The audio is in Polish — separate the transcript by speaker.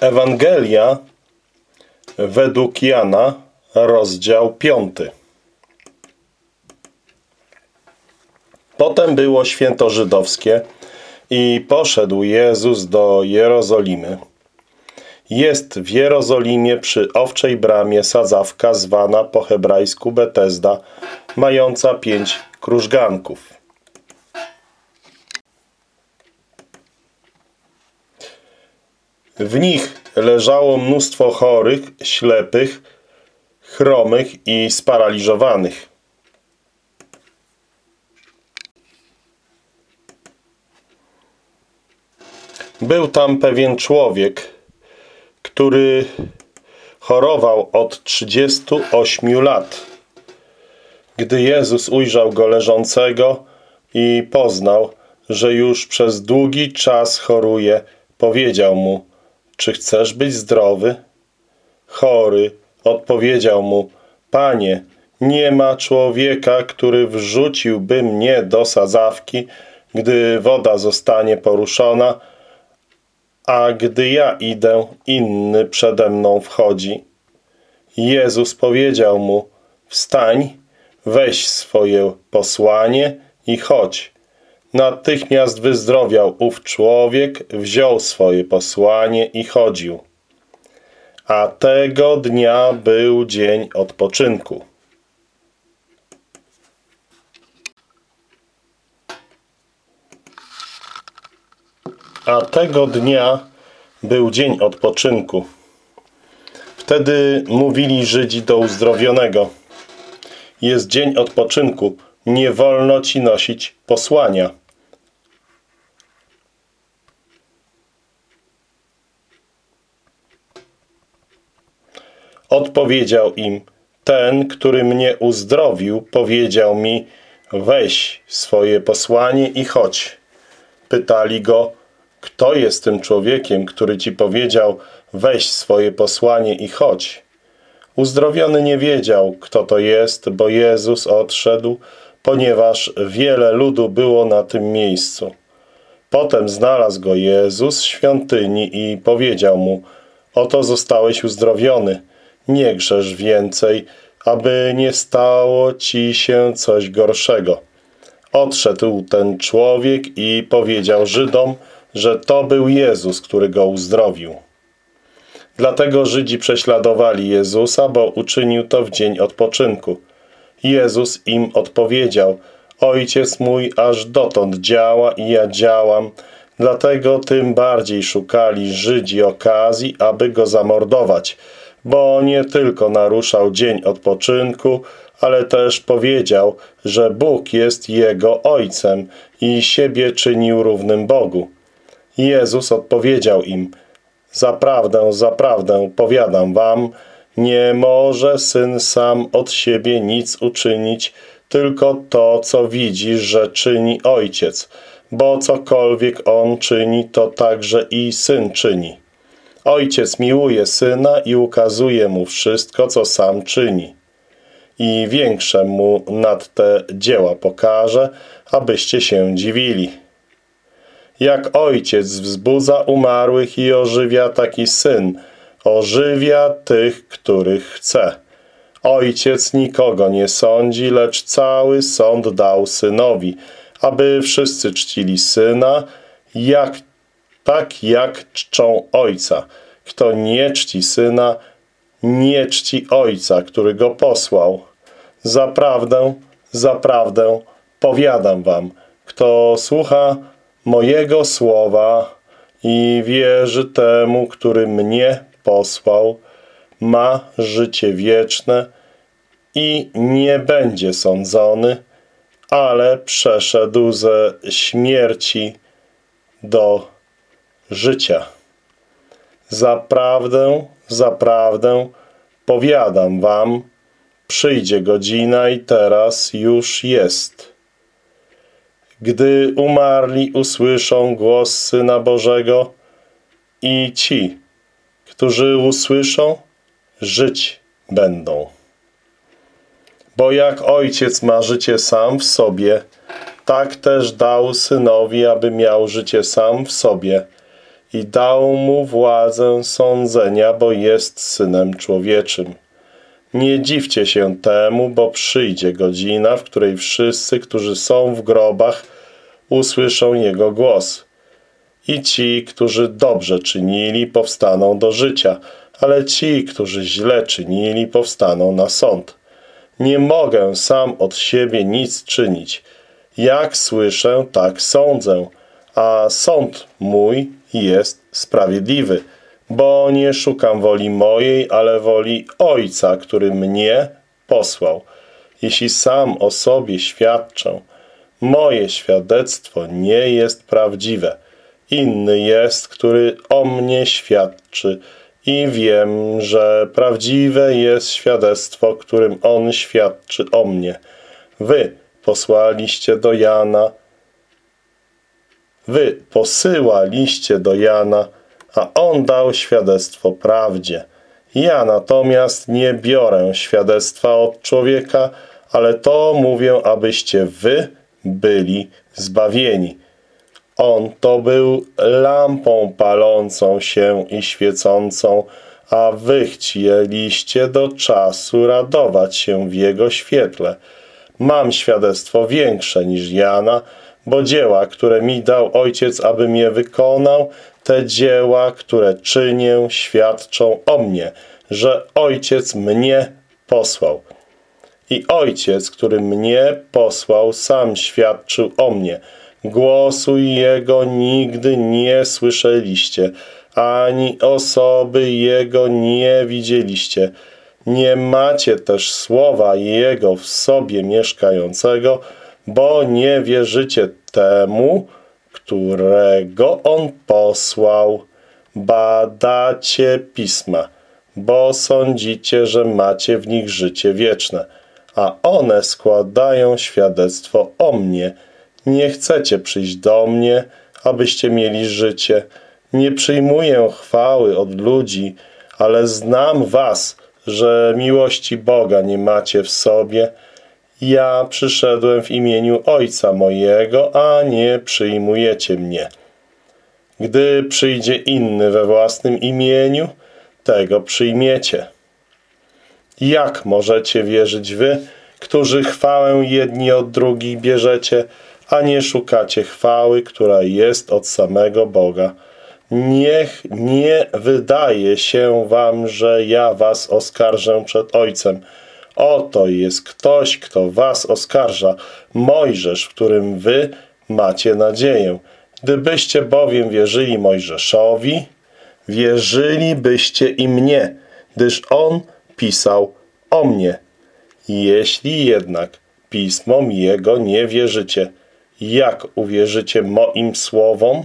Speaker 1: Ewangelia według Jana, rozdział 5. Potem było święto żydowskie i poszedł Jezus do Jerozolimy. Jest w Jerozolimie przy Owczej Bramie sadzawka zwana po hebrajsku Betesda, mająca pięć krużganków. W nich leżało mnóstwo chorych, ślepych, chromych i sparaliżowanych. Był tam pewien człowiek, który chorował od 38 lat. Gdy Jezus ujrzał go leżącego i poznał, że już przez długi czas choruje, powiedział mu, czy chcesz być zdrowy? Chory odpowiedział mu, Panie, nie ma człowieka, który wrzuciłby mnie do sadzawki, gdy woda zostanie poruszona, a gdy ja idę, inny przede mną wchodzi. Jezus powiedział mu, wstań, weź swoje posłanie i chodź. Natychmiast wyzdrowiał ów człowiek, wziął swoje posłanie i chodził. A tego dnia był dzień odpoczynku. A tego dnia był dzień odpoczynku. Wtedy mówili Żydzi do uzdrowionego. Jest dzień odpoczynku, nie wolno ci nosić posłania. Odpowiedział im, ten, który mnie uzdrowił, powiedział mi, weź swoje posłanie i chodź. Pytali go, kto jest tym człowiekiem, który ci powiedział, weź swoje posłanie i chodź. Uzdrowiony nie wiedział, kto to jest, bo Jezus odszedł, ponieważ wiele ludu było na tym miejscu. Potem znalazł go Jezus w świątyni i powiedział mu, oto zostałeś uzdrowiony, nie grzesz więcej, aby nie stało ci się coś gorszego. Odszedł ten człowiek i powiedział Żydom, że to był Jezus, który go uzdrowił. Dlatego Żydzi prześladowali Jezusa, bo uczynił to w dzień odpoczynku. Jezus im odpowiedział, Ojciec mój aż dotąd działa i ja działam, dlatego tym bardziej szukali Żydzi okazji, aby go zamordować, bo nie tylko naruszał dzień odpoczynku, ale też powiedział, że Bóg jest jego Ojcem i siebie czynił równym Bogu. Jezus odpowiedział im, Zaprawdę, zaprawdę, powiadam wam, nie może Syn sam od siebie nic uczynić, tylko to, co widzi, że czyni Ojciec, bo cokolwiek On czyni, to także i Syn czyni. Ojciec miłuje Syna i ukazuje Mu wszystko, co sam czyni. I większe Mu nad te dzieła pokaże, abyście się dziwili. Jak ojciec wzbudza umarłych i ożywia taki syn, ożywia tych, których chce. Ojciec nikogo nie sądzi, lecz cały sąd dał synowi, aby wszyscy czcili syna, jak, tak jak czczą ojca. Kto nie czci syna, nie czci ojca, który go posłał. Zaprawdę, zaprawdę, powiadam wam, kto słucha mojego słowa i wierzy temu, który mnie posłał, ma życie wieczne i nie będzie sądzony, ale przeszedł ze śmierci do życia. Zaprawdę, zaprawdę, powiadam wam, przyjdzie godzina i teraz już jest gdy umarli usłyszą głos Syna Bożego i ci, którzy usłyszą, żyć będą. Bo jak Ojciec ma życie sam w sobie, tak też dał Synowi, aby miał życie sam w sobie i dał mu władzę sądzenia, bo jest synem człowieczym. Nie dziwcie się temu, bo przyjdzie godzina, w której wszyscy, którzy są w grobach, usłyszą jego głos. I ci, którzy dobrze czynili, powstaną do życia, ale ci, którzy źle czynili, powstaną na sąd. Nie mogę sam od siebie nic czynić. Jak słyszę, tak sądzę, a sąd mój jest sprawiedliwy, bo nie szukam woli mojej, ale woli Ojca, który mnie posłał. Jeśli sam o sobie świadczę, moje świadectwo nie jest prawdziwe. Inny jest, który o mnie świadczy i wiem, że prawdziwe jest świadectwo, którym on świadczy o mnie. Wy posłaliście do Jana, wy posyłaliście do Jana, a on dał świadectwo prawdzie. Ja natomiast nie biorę świadectwa od człowieka, ale to mówię, abyście wy byli zbawieni. On to był lampą palącą się i świecącą, a wy chcieliście do czasu radować się w jego świetle. Mam świadectwo większe niż Jana, bo dzieła, które mi dał Ojciec, abym je wykonał, te dzieła, które czynię, świadczą o mnie, że Ojciec mnie posłał. I Ojciec, który mnie posłał, sam świadczył o mnie. Głosu Jego nigdy nie słyszeliście, ani osoby Jego nie widzieliście. Nie macie też słowa Jego w sobie mieszkającego, bo nie wierzycie temu, którego On posłał. Badacie pisma, bo sądzicie, że macie w nich życie wieczne, a one składają świadectwo o mnie. Nie chcecie przyjść do mnie, abyście mieli życie. Nie przyjmuję chwały od ludzi, ale znam was, że miłości Boga nie macie w sobie. Ja przyszedłem w imieniu Ojca mojego, a nie przyjmujecie mnie. Gdy przyjdzie inny we własnym imieniu, tego przyjmiecie. Jak możecie wierzyć wy, którzy chwałę jedni od drugich bierzecie, a nie szukacie chwały, która jest od samego Boga? Niech nie wydaje się wam, że ja was oskarżę przed Ojcem. Oto jest ktoś, kto was oskarża, Mojżesz, w którym wy macie nadzieję. Gdybyście bowiem wierzyli Mojżeszowi, wierzylibyście i mnie, gdyż on pisał o mnie. Jeśli jednak pismom jego nie wierzycie, jak uwierzycie moim słowom?